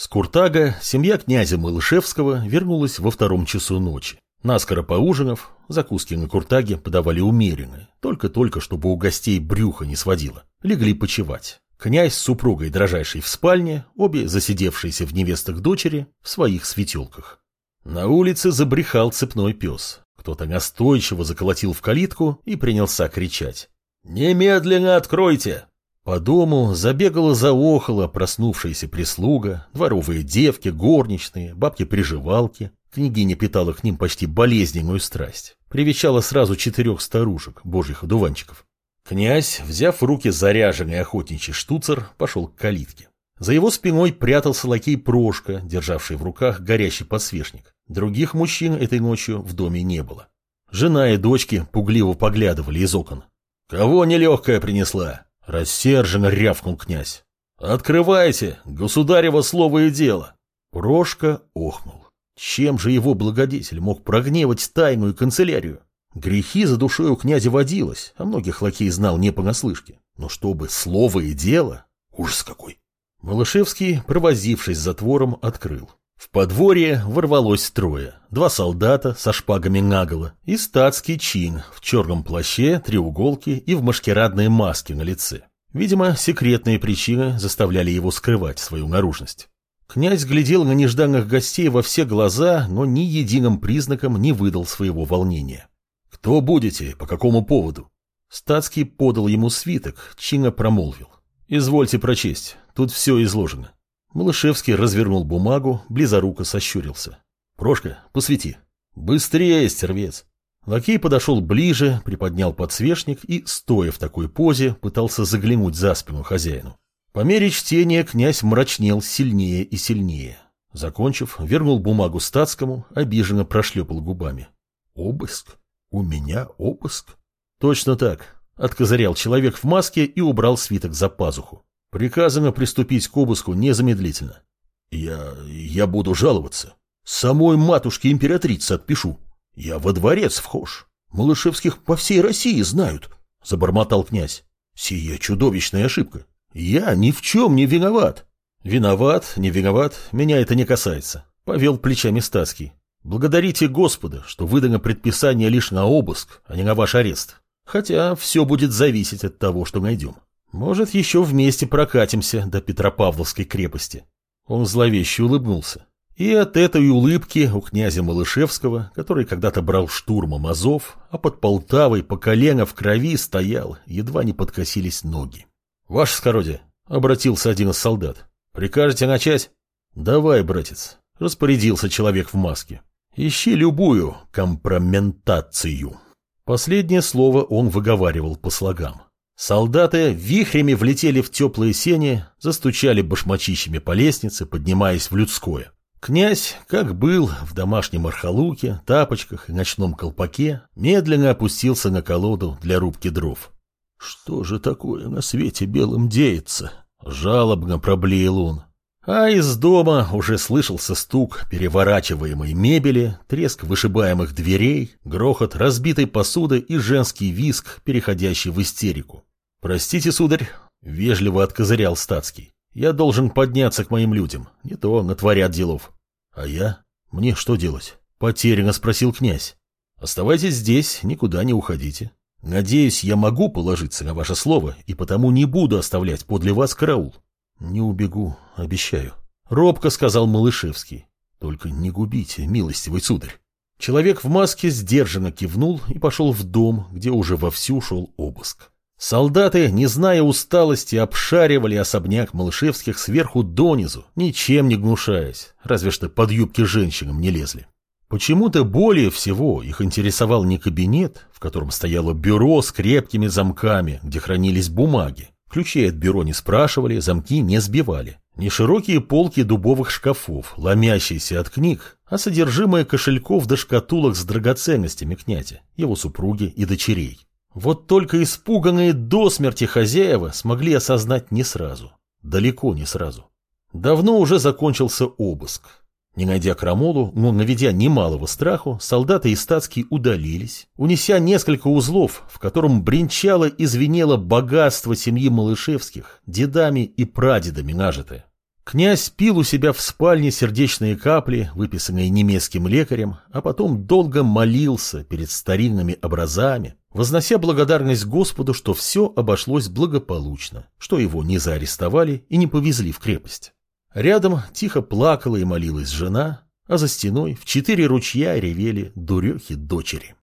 С Куртага семья князя Малышевского вернулась во втором часу ночи. Наскоро поужинав, закуски на Куртаге подавали умеренно, только-только, чтобы у гостей брюха не сводило. Легли почевать. Князь с супругой дрожайшей в спальне, обе засидевшиеся в невестах дочери, в своих светелках. На улице забрехал цепной пес. Кто-то настойчиво заколотил в калитку и принялся кричать. «Немедленно откройте! По дому забегала заохала проснувшаяся прислуга, дворовые девки, горничные, бабки-приживалки. Княгиня питала к ним почти болезненную страсть. Привечала сразу четырех старушек, божьих одуванчиков. Князь, взяв в руки заряженный охотничий штуцер, пошел к калитке. За его спиной прятался лакей Прошка, державший в руках горящий подсвечник. Других мужчин этой ночью в доме не было. Жена и дочки пугливо поглядывали из окон. «Кого нелегкая принесла?» Рассерженно рявкнул князь. «Открывайте, государево слово и дело!» Прошка охнул. Чем же его благодетель мог прогневать тайную канцелярию? Грехи за душой у князя водилось, а многих лакей знал не понаслышке. Но чтобы слово и дело... Ужас какой! Малышевский, провозившись затвором, открыл. В подворье ворвалось трое. Два солдата со шпагами наголо и статский чин в черном плаще, треуголке и в машкирадной маске на лице. Видимо, секретные причины заставляли его скрывать свою наружность. Князь глядел на нежданных гостей во все глаза, но ни единым признаком не выдал своего волнения. «Кто будете? По какому поводу?» Статский подал ему свиток, чинно промолвил. «Извольте прочесть, тут все изложено». Малышевский развернул бумагу, близоруко сощурился. «Прошка, посвети». «Быстрее, стервец!» Лакей подошел ближе, приподнял подсвечник и, стоя в такой позе, пытался заглянуть за спину хозяину. По мере чтения князь мрачнел сильнее и сильнее. Закончив, вернул бумагу статскому, обиженно прошлепал губами. «Обыск? У меня обыск?» «Точно так», — откозырял человек в маске и убрал свиток за пазуху. Приказано приступить к обыску незамедлительно. Я... я буду жаловаться. Самой матушке императрицы отпишу. Я во дворец вхож. Малышевских по всей России знают, — забормотал князь. Сия чудовищная ошибка. Я ни в чем не виноват. Виноват, не виноват, меня это не касается, — повел плечами Стаский. Благодарите Господа, что выдано предписание лишь на обыск, а не на ваш арест. Хотя все будет зависеть от того, что найдем. Может, еще вместе прокатимся до Петропавловской крепости. Он зловеще улыбнулся. И от этой улыбки у князя Малышевского, который когда-то брал штурмом Азов, а под Полтавой по колено в крови стоял, едва не подкосились ноги. «Ваше скородие», — обратился один из солдат, — «прикажете начать?» «Давай, братец», — распорядился человек в маске. «Ищи любую компрометацию». Последнее слово он выговаривал по слогам. Солдаты вихрями влетели в теплые сени, застучали башмачищами по лестнице, поднимаясь в людское. Князь, как был, в домашнем архалуке, тапочках и ночном колпаке, медленно опустился на колоду для рубки дров. «Что же такое на свете белым деется?» — жалобно проблеял он. А из дома уже слышался стук переворачиваемой мебели, треск вышибаемых дверей, грохот разбитой посуды и женский виск, переходящий в истерику. «Простите, сударь», — вежливо откозырял статский. «Я должен подняться к моим людям, не то натворят делов». «А я? Мне что делать?» — потерянно спросил князь. «Оставайтесь здесь, никуда не уходите. Надеюсь, я могу положиться на ваше слово и потому не буду оставлять подле вас караул». «Не убегу, обещаю», — робко сказал Малышевский. «Только не губите, милостивый сударь». Человек в маске сдержанно кивнул и пошел в дом, где уже вовсю шел обыск. Солдаты, не зная усталости, обшаривали особняк Малышевских сверху донизу, ничем не гнушаясь, разве что под юбки женщинам не лезли. Почему-то более всего их интересовал не кабинет, в котором стояло бюро с крепкими замками, где хранились бумаги. Ключей от бюро не спрашивали, замки не сбивали. Не широкие полки дубовых шкафов, ломящиеся от книг, а содержимое кошельков до шкатулок с драгоценностями князя, его супруги и дочерей. Вот только испуганные до смерти хозяева смогли осознать не сразу. Далеко не сразу. Давно уже закончился обыск. Не найдя крамолу, но наведя немалого страху, солдаты и статские удалились, унеся несколько узлов, в котором бренчало и звенело богатство семьи Малышевских, дедами и прадедами нажитое. Князь пил у себя в спальне сердечные капли, выписанные немецким лекарем, а потом долго молился перед старинными образами, вознося благодарность Господу, что все обошлось благополучно, что его не заарестовали и не повезли в крепость. Рядом тихо плакала и молилась жена, а за стеной в четыре ручья ревели дурехи дочери.